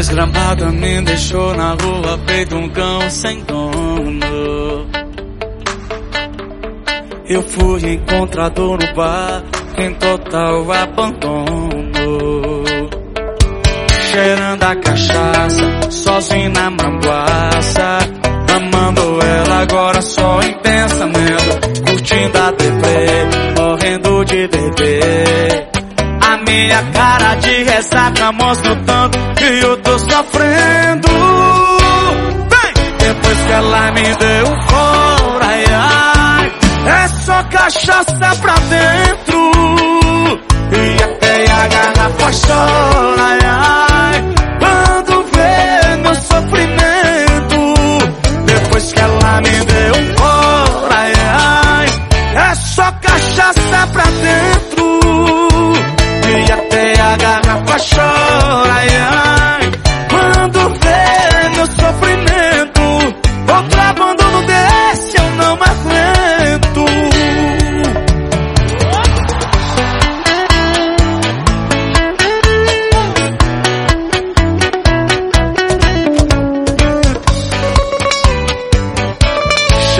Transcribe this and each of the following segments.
Desgramada me deixou na rua feito um cão sem dono. Eu fui encontrado no bar em total abandono. Cheirando a cachaça, sozinho na manguaça. Amando ela agora só em pensamento. Curtindo a TV, morrendo de beber. A minha cara de ressaca mostra o tanto sofrendo. Vem! Depois que ela me deu fora, ai, ai, é só cachaça pra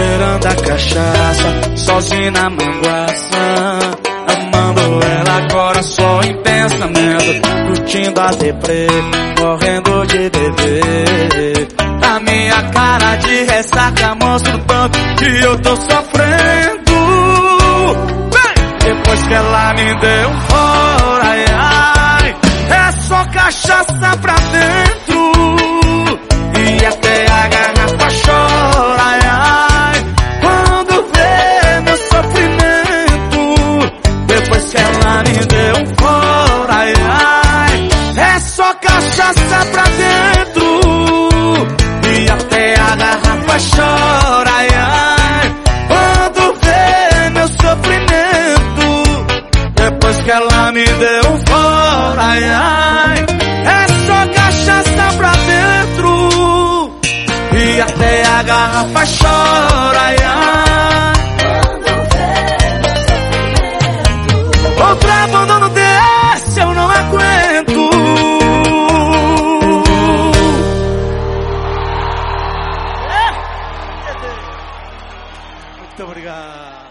Cheirando a cachaça, sozinho na manguaça. Amando ela agora só em pensamento. Curtindo a deprê, morrendo de beber. A minha cara de ressaca mostra o tanto que eu tô sofrendo. Depois que ela me deu fora, ai, ai, é só cachaça pra dentro. que ela me deu um fora, ai, ai. É só cachaça pra dentro e até a garrafa chora, ai, ai. Outro abandono desse eu não aguento. Muito obrigado.